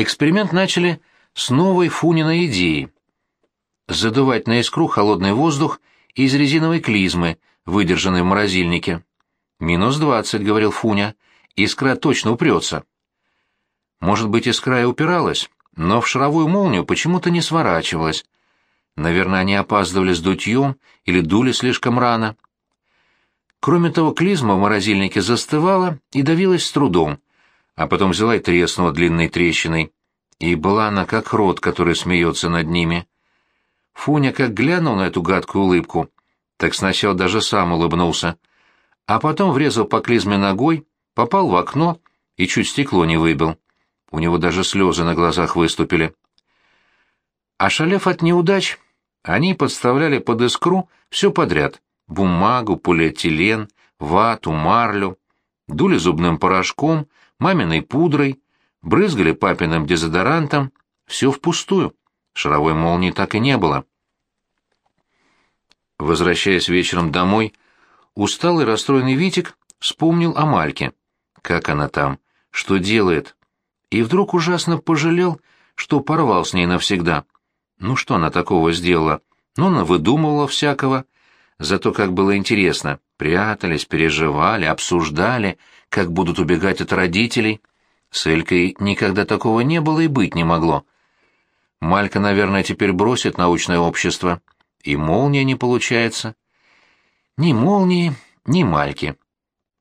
Эксперимент начали с новой Фуниной идеи. Задувать на искру холодный воздух из резиновой клизмы, выдержанной в морозильнике. «Минус двадцать», — говорил Фуня, — «искра точно упрется». Может быть, искра и упиралась, но в шаровую молнию почему-то не сворачивалась. Наверное, они опаздывали с дутьем или дули слишком рано. Кроме того, клизма в морозильнике застывала и давилась с трудом, а потом взяла и треснула длинной трещиной. И была она как рот, который смеется над ними. Фуня как глянул на эту гадкую улыбку, так сначала даже сам улыбнулся, а потом врезал по клизме ногой, попал в окно и чуть стекло не выбил. У него даже слезы на глазах выступили. Ошалев от неудач, они подставляли под искру все подряд — бумагу, полиэтилен, вату, марлю, дули зубным порошком, маминой пудрой, брызгали папиным дезодорантом, все впустую. Шаровой молнии так и не было. Возвращаясь вечером домой, усталый расстроенный Витик вспомнил о Мальке. Как она там? Что делает? И вдруг ужасно пожалел, что порвал с ней навсегда. Ну что она такого сделала? Ну, она выдумывала всякого. Зато как было интересно. Прятались, переживали, обсуждали, как будут убегать от родителей. С Элькой никогда такого не было и быть не могло. Малька, наверное, теперь бросит научное общество. И молния не получается. Ни молнии, ни Мальки.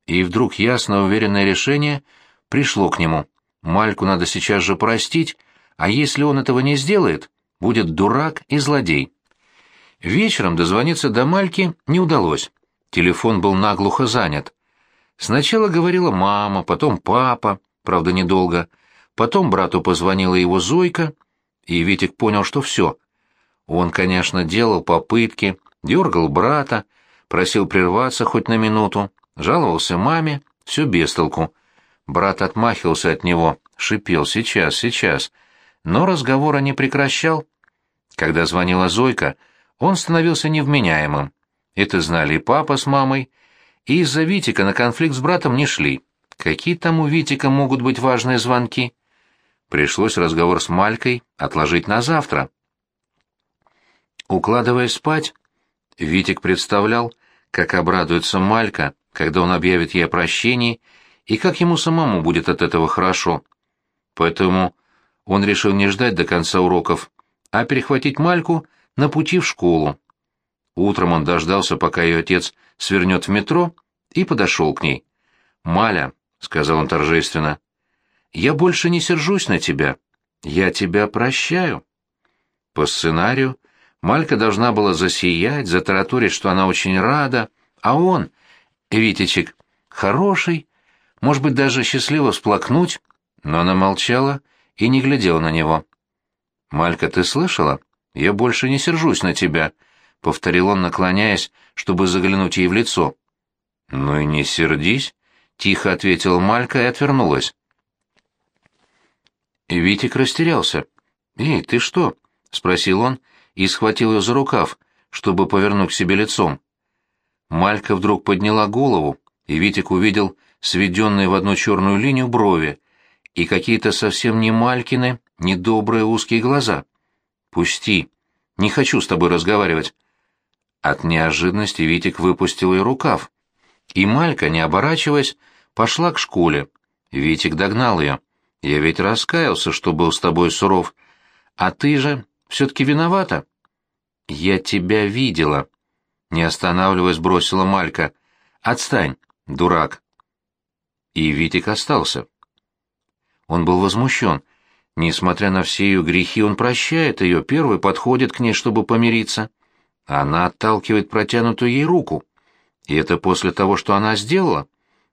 И вдруг ясно уверенное решение пришло к нему. Мальку надо сейчас же простить, а если он этого не сделает, будет дурак и злодей. Вечером дозвониться до Мальки не удалось. Телефон был наглухо занят. Сначала говорила мама, потом папа, правда, недолго. Потом брату позвонила его Зойка, и Витик понял, что все. Он, конечно, делал попытки, дергал брата, просил прерваться хоть на минуту, жаловался маме, все без толку. Брат отмахивался от него, шипел «сейчас, сейчас», но разговора не прекращал. Когда звонила Зойка, он становился невменяемым. Это знали и папа с мамой, и из-за Витика на конфликт с братом не шли. Какие там у Витика могут быть важные звонки? Пришлось разговор с Малькой отложить на завтра. Укладываясь спать, Витик представлял, как обрадуется Малька, когда он объявит ей о прощении, и как ему самому будет от этого хорошо. Поэтому он решил не ждать до конца уроков, а перехватить Мальку на пути в школу. Утром он дождался, пока ее отец свернет в метро, и подошел к ней. «Маля», — сказал он торжественно, — «я больше не сержусь на тебя. Я тебя прощаю». По сценарию Малька должна была засиять, затараторить, что она очень рада, а он, Витечек, хороший, может быть, даже счастливо всплакнуть, но она молчала и не глядела на него. «Малька, ты слышала? Я больше не сержусь на тебя», — повторил он, наклоняясь, чтобы заглянуть ей в лицо. «Ну и не сердись», — тихо ответила Малька и отвернулась. Витик растерялся. «Эй, ты что?» — спросил он и схватил ее за рукав, чтобы повернуть к себе лицом. Малька вдруг подняла голову, и Витик увидел сведенные в одну черную линию брови и какие-то совсем не Малькины, недобрые узкие глаза. «Пусти! Не хочу с тобой разговаривать!» От неожиданности Витик выпустил ее рукав, и Малька, не оборачиваясь, пошла к школе. Витик догнал ее. «Я ведь раскаялся, что был с тобой суров. А ты же все-таки виновата?» «Я тебя видела», — не останавливаясь, бросила Малька. «Отстань, дурак». И Витик остался. Он был возмущен. Несмотря на все ее грехи, он прощает ее, первый подходит к ней, чтобы помириться. Она отталкивает протянутую ей руку. И это после того, что она сделала?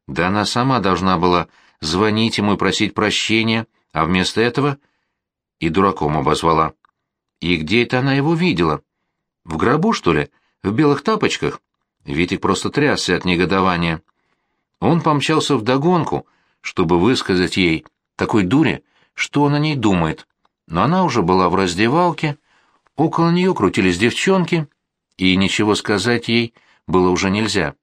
Да она сама должна была звонить ему и просить прощения, а вместо этого и дураком обозвала. И где это она его видела? В гробу, что ли? В белых тапочках? Витик просто трясся от негодования. Он помчался вдогонку, чтобы высказать ей, такой дуре, что он о ней думает. Но она уже была в раздевалке, около нее крутились девчонки, и ничего сказать ей было уже нельзя.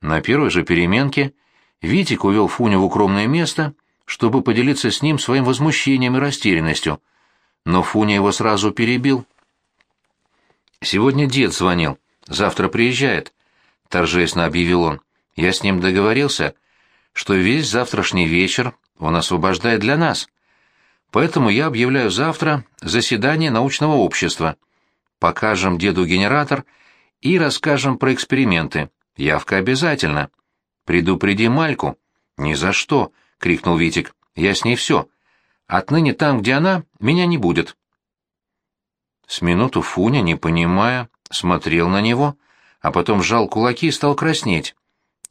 На первой же переменке Витик увел Фуню в укромное место, чтобы поделиться с ним своим возмущением и растерянностью. Но Фуня его сразу перебил. «Сегодня дед звонил. Завтра приезжает», — торжественно объявил он. «Я с ним договорился, что весь завтрашний вечер он освобождает для нас. Поэтому я объявляю завтра заседание научного общества. Покажем деду генератор и расскажем про эксперименты. Явка обязательно. Предупреди Мальку. Ни за что, крикнул Витик. Я с ней все. Отныне там, где она, меня не будет. С минуту Фуня, не понимая, смотрел на него, а потом сжал кулаки и стал краснеть.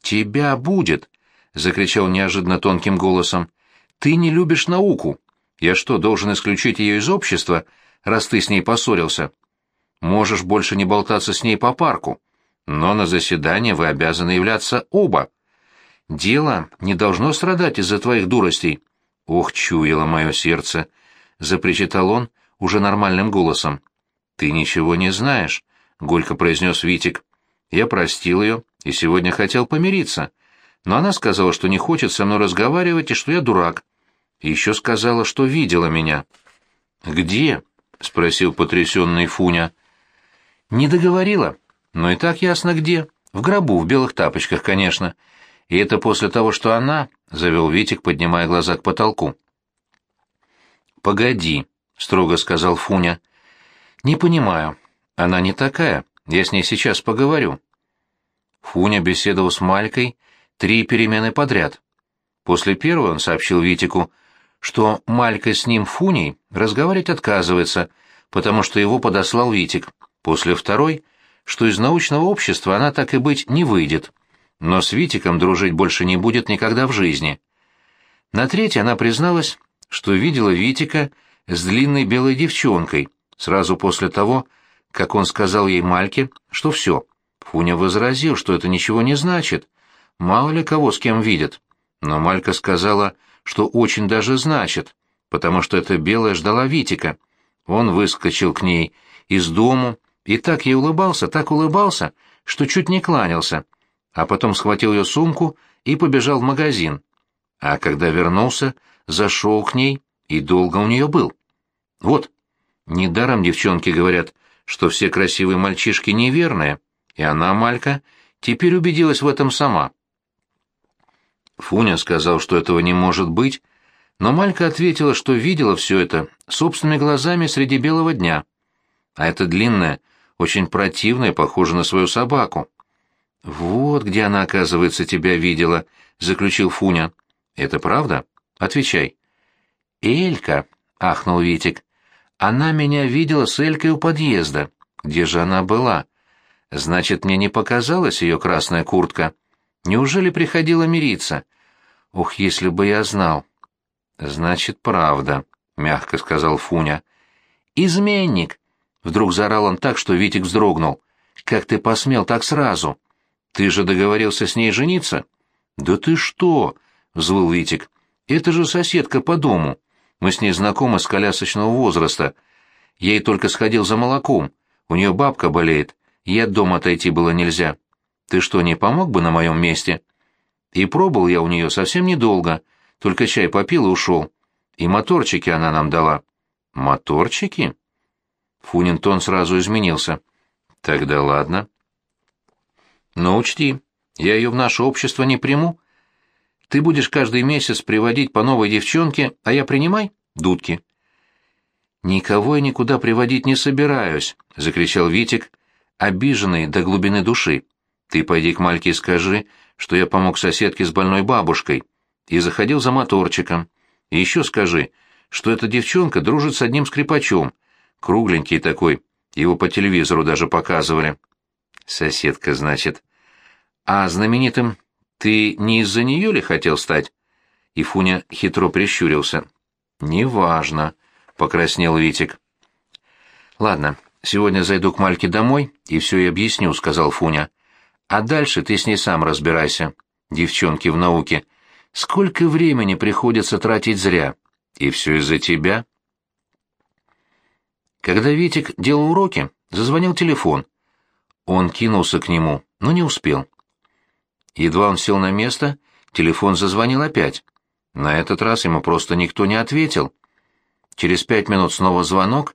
«Тебя будет!» — закричал неожиданно тонким голосом. «Ты не любишь науку. Я что, должен исключить ее из общества, раз ты с ней поссорился? Можешь больше не болтаться с ней по парку, но на заседание вы обязаны являться оба. Дело не должно страдать из-за твоих дуростей». «Ох, чуяло мое сердце!» — запричитал он уже нормальным голосом. «Ты ничего не знаешь», — горько произнес Витик. «Я простил ее и сегодня хотел помириться, но она сказала, что не хочет со мной разговаривать и что я дурак. Еще сказала, что видела меня». «Где?» — спросил потрясенный Фуня. «Не договорила, но и так ясно где. В гробу, в белых тапочках, конечно. И это после того, что она...» — завел Витик, поднимая глаза к потолку. «Погоди», — строго сказал Фуня. «Не понимаю. Она не такая. Я с ней сейчас поговорю». Фуня беседовал с Малькой три перемены подряд. После первой он сообщил Витику, что Малька с ним Фуней разговаривать отказывается, потому что его подослал Витик. После второй, что из научного общества она так и быть не выйдет, но с Витиком дружить больше не будет никогда в жизни. На третьей она призналась, что видела Витика с длинной белой девчонкой, сразу после того, как он сказал ей Мальке, что все. Фуня возразил, что это ничего не значит, мало ли кого с кем видят. Но Малька сказала, что очень даже значит, потому что эта белая ждала Витика. Он выскочил к ней из дому и так ей улыбался, так улыбался, что чуть не кланялся, а потом схватил ее сумку и побежал в магазин. А когда вернулся, зашел к ней и долго у нее был. Вот, недаром девчонки говорят, что все красивые мальчишки неверные, и она, Малька, теперь убедилась в этом сама. Фуня сказал, что этого не может быть, но Малька ответила, что видела все это собственными глазами среди белого дня. А это длинная, очень противная, похожа на свою собаку. «Вот где она, оказывается, тебя видела», — заключил Фуня. «Это правда? Отвечай». «Элька», — ахнул Витик. «Она меня видела с Элькой у подъезда. Где же она была? Значит, мне не показалась ее красная куртка. Неужели приходила мириться? Ух, если бы я знал». «Значит, правда», — мягко сказал Фуня. «Изменник!» — вдруг заорал он так, что Витик вздрогнул. «Как ты посмел так сразу? Ты же договорился с ней жениться?» «Да ты что?» — взвыл Витик. «Это же соседка по дому. Мы с ней знакомы с колясочного возраста. Я ей только сходил за молоком. У нее бабка болеет. Ей от дома отойти было нельзя. Ты что, не помог бы на моем месте?» И пробыл я у нее совсем недолго, только чай попил и ушел. И моторчики она нам дала. «Моторчики?» Фунин тон сразу изменился. «Тогда ладно». «Но учти, я ее в наше общество не приму. Ты будешь каждый месяц приводить по новой девчонке, а я принимай дудки». «Никого я никуда приводить не собираюсь», — закричал Витик, обиженный до глубины души. «Ты пойди к Мальке и скажи, что я помог соседке с больной бабушкой и заходил за моторчиком. И еще скажи, что эта девчонка дружит с одним скрипачом, кругленький такой, его по телевизору даже показывали». «Соседка, значит», а знаменитым ты не из-за нее ли хотел стать? И Фуня хитро прищурился. Неважно, покраснел Витик. Ладно, сегодня зайду к Мальке домой и все ей объясню, сказал Фуня. А дальше ты с ней сам разбирайся. Девчонки в науке. Сколько времени приходится тратить зря. И все из-за тебя. Когда Витик делал уроки, зазвонил телефон. Он кинулся к нему, но не успел. Едва он сел на место, телефон зазвонил опять. На этот раз ему просто никто не ответил. Через пять минут снова звонок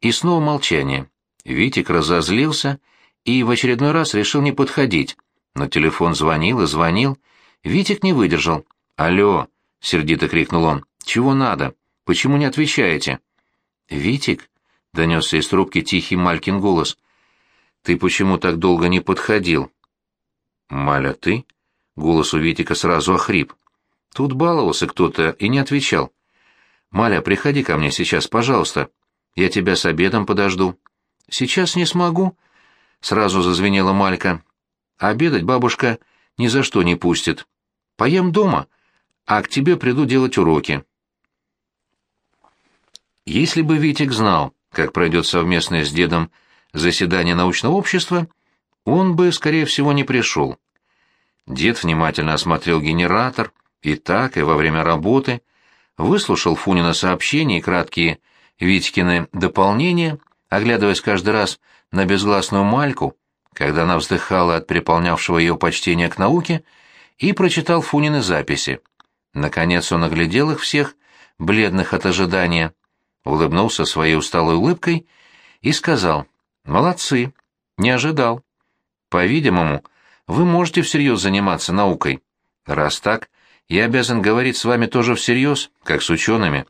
и снова молчание. Витик разозлился и в очередной раз решил не подходить. Но телефон звонил и звонил. Витик не выдержал. «Алло!» — сердито крикнул он. «Чего надо? Почему не отвечаете?» «Витик?» — донесся из трубки тихий Малькин голос. «Ты почему так долго не подходил?» «Маля, ты?» — голос у Витика сразу охрип. Тут баловался кто-то и не отвечал. «Маля, приходи ко мне сейчас, пожалуйста. Я тебя с обедом подожду». «Сейчас не смогу», — сразу зазвенела Малька. «Обедать бабушка ни за что не пустит. Поем дома, а к тебе приду делать уроки». Если бы Витик знал, как пройдет совместное с дедом заседание научного общества, он бы, скорее всего, не пришел. Дед внимательно осмотрел генератор, и так, и во время работы, выслушал Фунина сообщения и краткие Витькины дополнения, оглядываясь каждый раз на безгласную Мальку, когда она вздыхала от переполнявшего ее почтения к науке, и прочитал Фунины записи. Наконец он оглядел их всех, бледных от ожидания, улыбнулся своей усталой улыбкой и сказал «Молодцы, не ожидал. По-видимому, вы можете всерьез заниматься наукой. Раз так, я обязан говорить с вами тоже всерьез, как с учеными».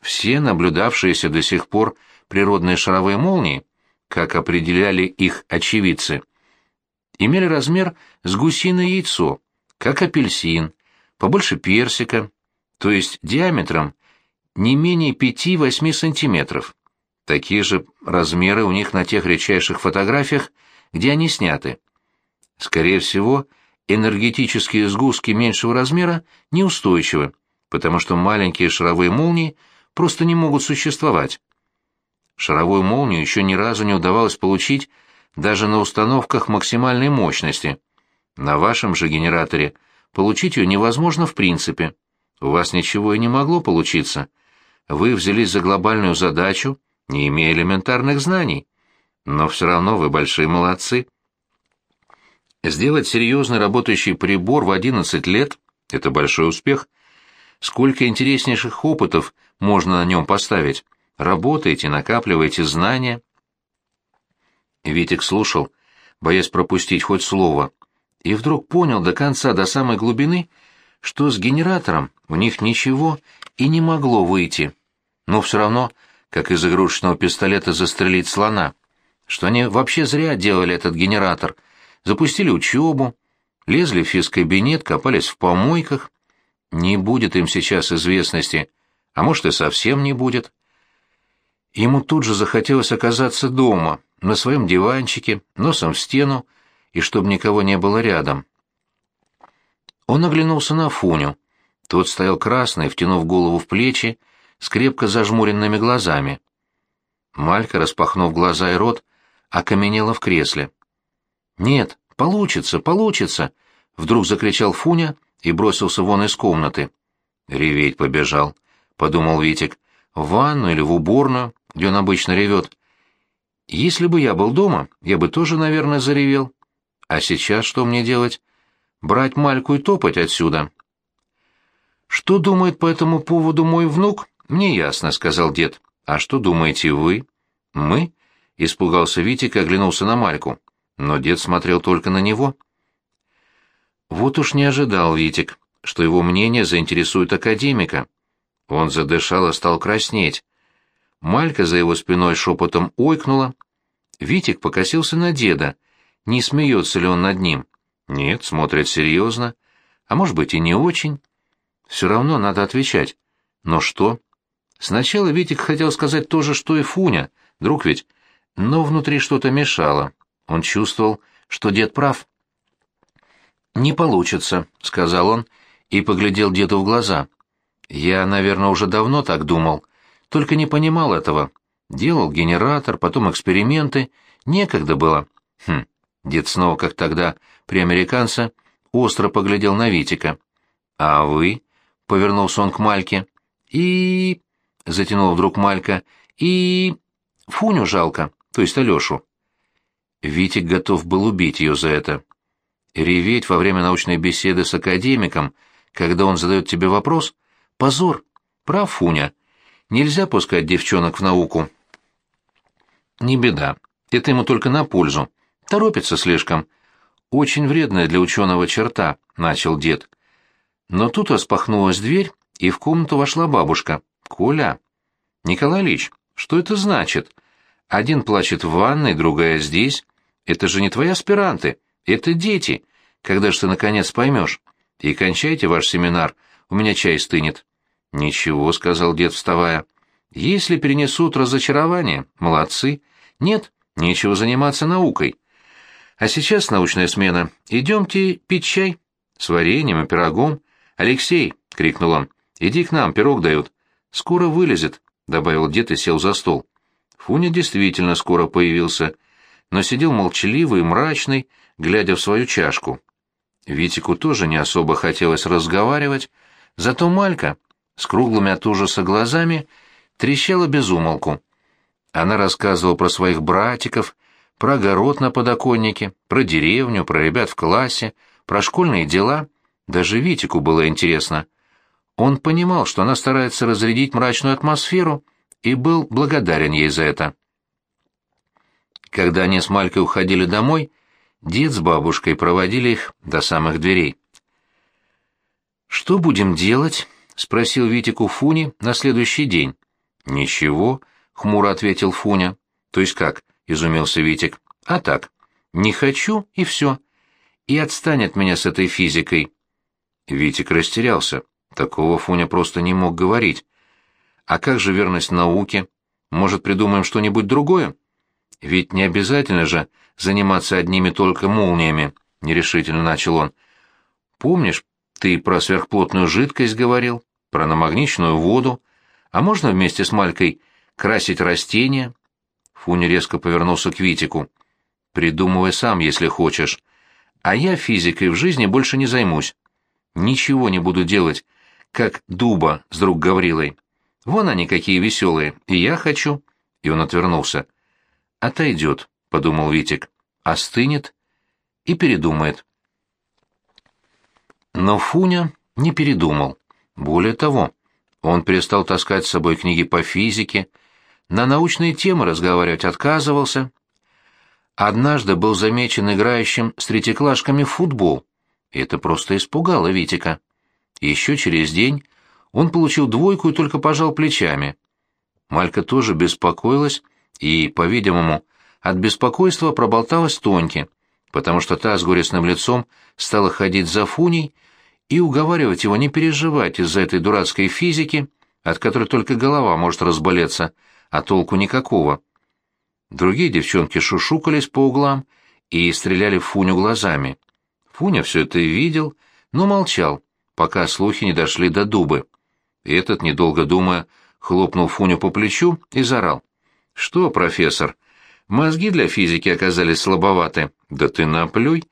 Все наблюдавшиеся до сих пор природные шаровые молнии, как определяли их очевидцы, имели размер с гусиное яйцо, как апельсин, побольше персика, то есть диаметром не менее 5-8 сантиметров. Такие же размеры у них на тех редчайших фотографиях, где они сняты. Скорее всего, энергетические сгустки меньшего размера неустойчивы, потому что маленькие шаровые молнии просто не могут существовать. Шаровую молнию еще ни разу не удавалось получить даже на установках максимальной мощности. На вашем же генераторе получить ее невозможно в принципе. У вас ничего и не могло получиться – вы взялись за глобальную задачу, не имея элементарных знаний. Но все равно вы большие молодцы. Сделать серьезный работающий прибор в 11 лет — это большой успех. Сколько интереснейших опытов можно на нем поставить. Работаете, накапливаете знания. Витик слушал, боясь пропустить хоть слово, и вдруг понял до конца, до самой глубины, что с генератором у них ничего и не могло выйти. Но все равно, как из игрушечного пистолета застрелить слона, что они вообще зря делали этот генератор, запустили учебу, лезли в физкабинет, копались в помойках. Не будет им сейчас известности, а может и совсем не будет. Ему тут же захотелось оказаться дома, на своем диванчике, носом в стену, и чтобы никого не было рядом. Он оглянулся на Фуню. Тот стоял красный, втянув голову в плечи, с крепко зажмуренными глазами. Малька, распахнув глаза и рот, окаменела в кресле. «Нет, получится, получится!» — вдруг закричал Фуня и бросился вон из комнаты. «Реветь побежал», — подумал Витик. «В ванну или в уборную, где он обычно ревет. Если бы я был дома, я бы тоже, наверное, заревел. А сейчас что мне делать? Брать Мальку и топать отсюда?» Что думает по этому поводу мой внук, мне ясно, сказал дед. А что думаете вы? Мы? Испугался Витик и оглянулся на Мальку. Но дед смотрел только на него. Вот уж не ожидал Витик, что его мнение заинтересует академика. Он задышал и стал краснеть. Малька за его спиной шепотом ойкнула. Витик покосился на деда. Не смеется ли он над ним? Нет, смотрит серьезно. А может быть и не очень. Все равно надо отвечать. Но что? Сначала Витик хотел сказать то же, что и Фуня, друг ведь, но внутри что-то мешало. Он чувствовал, что дед прав. «Не получится», — сказал он и поглядел деду в глаза. «Я, наверное, уже давно так думал, только не понимал этого. Делал генератор, потом эксперименты. Некогда было». «Хм». Дед снова, как тогда, при американце, остро поглядел на Витика. «А вы?» — повернулся он к Мальке. «И...» — затянул вдруг Малька. «И... Фуню жалко, то есть Алешу». Витик готов был убить ее за это. Реветь во время научной беседы с академиком, когда он задает тебе вопрос, позор. Прав, Фуня. Нельзя пускать девчонок в науку. Не беда. Это ему только на пользу. Торопится слишком. Очень вредная для ученого черта, — начал дед. Но тут распахнулась дверь, и в комнату вошла бабушка. «Коля!» «Николай Ильич, что это значит? Один плачет в ванной, другая здесь. Это же не твои аспиранты, это дети. Когда же ты, наконец, поймешь? И кончайте ваш семинар, у меня чай стынет». «Ничего», — сказал дед, вставая. «Если перенесут разочарование, молодцы. Нет, нечего заниматься наукой. А сейчас научная смена. Идемте пить чай с вареньем и пирогом. Алексей!» — крикнул он. «Иди к нам, пирог дают. Скоро вылезет», — добавил дед и сел за стол. Фуня действительно скоро появился, но сидел молчаливый мрачный, глядя в свою чашку. Витику тоже не особо хотелось разговаривать, зато Малька, с круглыми от ужаса глазами, трещала без умолку. Она рассказывала про своих братиков, про огород на подоконнике, про деревню, про ребят в классе, про школьные дела. Даже Витику было интересно. Он понимал, что она старается разрядить мрачную атмосферу, и был благодарен ей за это. Когда они с Малькой уходили домой, дед с бабушкой проводили их до самых дверей. «Что будем делать?» — спросил Витику Фуни на следующий день. «Ничего», — хмуро ответил Фуня. «То есть как?» — изумился Витик. «А так. Не хочу, и все. И отстань от меня с этой физикой». Витик растерялся. Такого Фуня просто не мог говорить. «А как же верность науке? Может, придумаем что-нибудь другое? Ведь не обязательно же заниматься одними только молниями», — нерешительно начал он. «Помнишь, ты про сверхплотную жидкость говорил, про намагничную воду, а можно вместе с Малькой красить растения?» Фуня резко повернулся к Витику. «Придумывай сам, если хочешь. А я физикой в жизни больше не займусь. Ничего не буду делать, как дуба с друг Гаврилой. Вон они какие веселые, и я хочу». И он отвернулся. «Отойдет», — подумал Витик, — «остынет и передумает». Но Фуня не передумал. Более того, он перестал таскать с собой книги по физике, на научные темы разговаривать отказывался. Однажды был замечен играющим с третьеклашками в футбол. Это просто испугало Витика. Еще через день он получил двойку и только пожал плечами. Малька тоже беспокоилась и, по-видимому, от беспокойства проболталась Тоньке, потому что та с горестным лицом стала ходить за Фуней и уговаривать его не переживать из-за этой дурацкой физики, от которой только голова может разболеться, а толку никакого. Другие девчонки шушукались по углам и стреляли в Фуню глазами. Фуня все это видел, но молчал, пока слухи не дошли до дубы. Этот, недолго думая, хлопнул Фуню по плечу и заорал. «Что, профессор, мозги для физики оказались слабоваты? Да ты наплюй!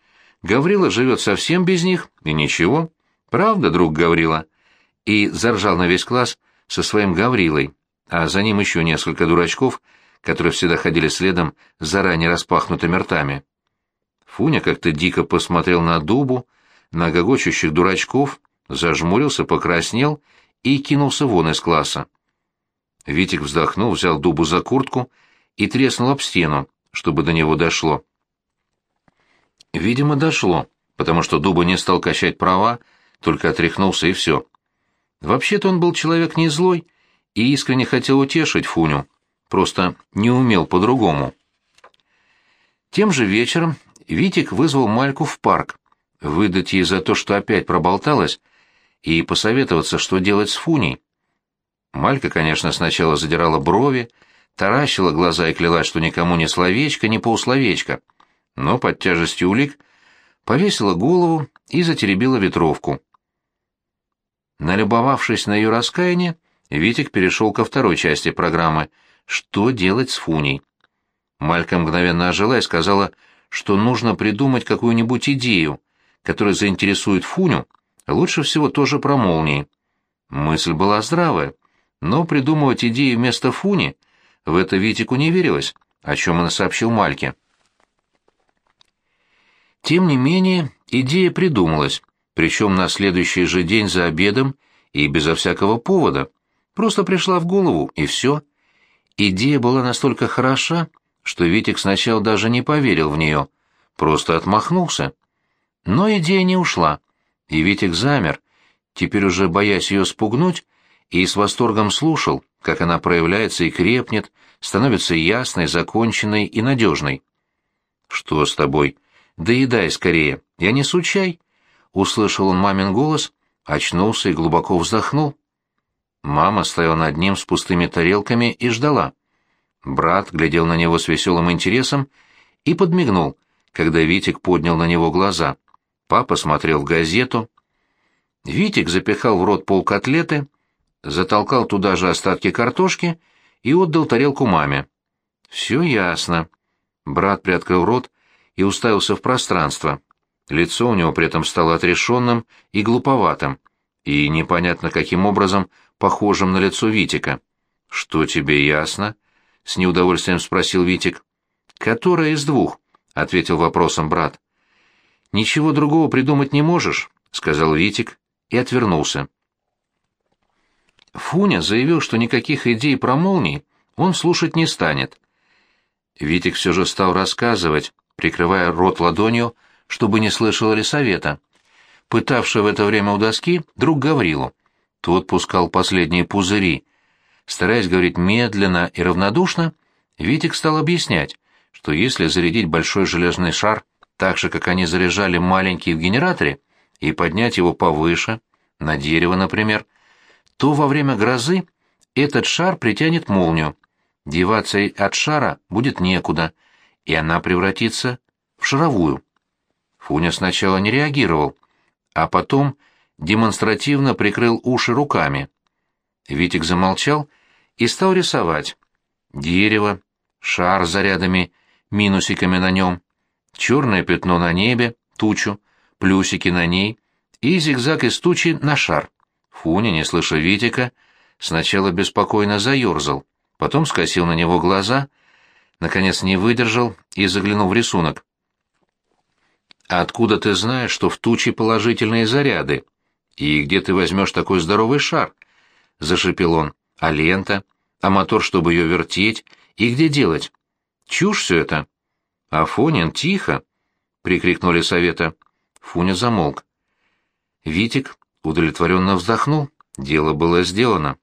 Гаврила живет совсем без них, и ничего. Правда, друг Гаврила?» И заржал на весь класс со своим Гаврилой, а за ним еще несколько дурачков, которые всегда ходили следом с заранее распахнутыми ртами. Фуня как-то дико посмотрел на дубу, на гогочущих дурачков, зажмурился, покраснел и кинулся вон из класса. Витик вздохнул, взял дубу за куртку и треснул об стену, чтобы до него дошло. Видимо, дошло, потому что дуба не стал качать права, только отряхнулся и все. Вообще-то он был человек не злой и искренне хотел утешить Фуню, просто не умел по-другому. Тем же вечером Витик вызвал Мальку в парк, выдать ей за то, что опять проболталась, и посоветоваться, что делать с Фуней. Малька, конечно, сначала задирала брови, таращила глаза и клялась, что никому ни словечко, ни полусловечко, но под тяжестью улик повесила голову и затеребила ветровку. Налюбовавшись на ее раскаяние, Витик перешел ко второй части программы «Что делать с Фуней?». Малька мгновенно ожила и сказала, что нужно придумать какую-нибудь идею, которая заинтересует Фуню, лучше всего тоже про молнии. Мысль была здравая, но придумывать идеи вместо Фуни в это Витику не верилось, о чем он сообщил Мальке. Тем не менее, идея придумалась, причем на следующий же день за обедом и безо всякого повода. Просто пришла в голову, и все. Идея была настолько хороша, что Витик сначала даже не поверил в нее, просто отмахнулся. Но идея не ушла, и Витик замер, теперь уже боясь ее спугнуть, и с восторгом слушал, как она проявляется и крепнет, становится ясной, законченной и надежной. «Что с тобой? Доедай скорее, я несу чай!» Услышал он мамин голос, очнулся и глубоко вздохнул. Мама стояла над ним с пустыми тарелками и ждала. Брат глядел на него с веселым интересом и подмигнул, когда Витик поднял на него глаза. Папа смотрел в газету. Витик запихал в рот пол котлеты, затолкал туда же остатки картошки и отдал тарелку маме. «Все ясно». Брат приоткрыл рот и уставился в пространство. Лицо у него при этом стало отрешенным и глуповатым, и непонятно каким образом похожим на лицо Витика. «Что тебе ясно?» — с неудовольствием спросил Витик. «Которая из двух?» — ответил вопросом брат. «Ничего другого придумать не можешь», — сказал Витик и отвернулся. Фуня заявил, что никаких идей про молнии он слушать не станет. Витик все же стал рассказывать, прикрывая рот ладонью, чтобы не слышал Лисавета. Пытавший в это время у доски друг Гаврилу. Тот пускал последние пузыри. Стараясь говорить медленно и равнодушно, Витик стал объяснять, что если зарядить большой железный шар так же, как они заряжали маленький в генераторе, и поднять его повыше, на дерево, например, то во время грозы этот шар притянет молнию. Деваться от шара будет некуда, и она превратится в шаровую. Фуня сначала не реагировал, а потом демонстративно прикрыл уши руками. Витик замолчал и стал рисовать. Дерево, шар с зарядами, минусиками на нем, черное пятно на небе, тучу, плюсики на ней и зигзаг из тучи на шар. Фуня, не слыша Витика, сначала беспокойно заерзал, потом скосил на него глаза, наконец не выдержал и заглянул в рисунок. «А откуда ты знаешь, что в туче положительные заряды? И где ты возьмешь такой здоровый шар?» — зашипел он. «А лента? А мотор, чтобы ее вертеть? И где делать? Чушь все это!» «Афонин, тихо!» — прикрикнули совета. Фуня замолк. Витик удовлетворенно вздохнул. Дело было сделано.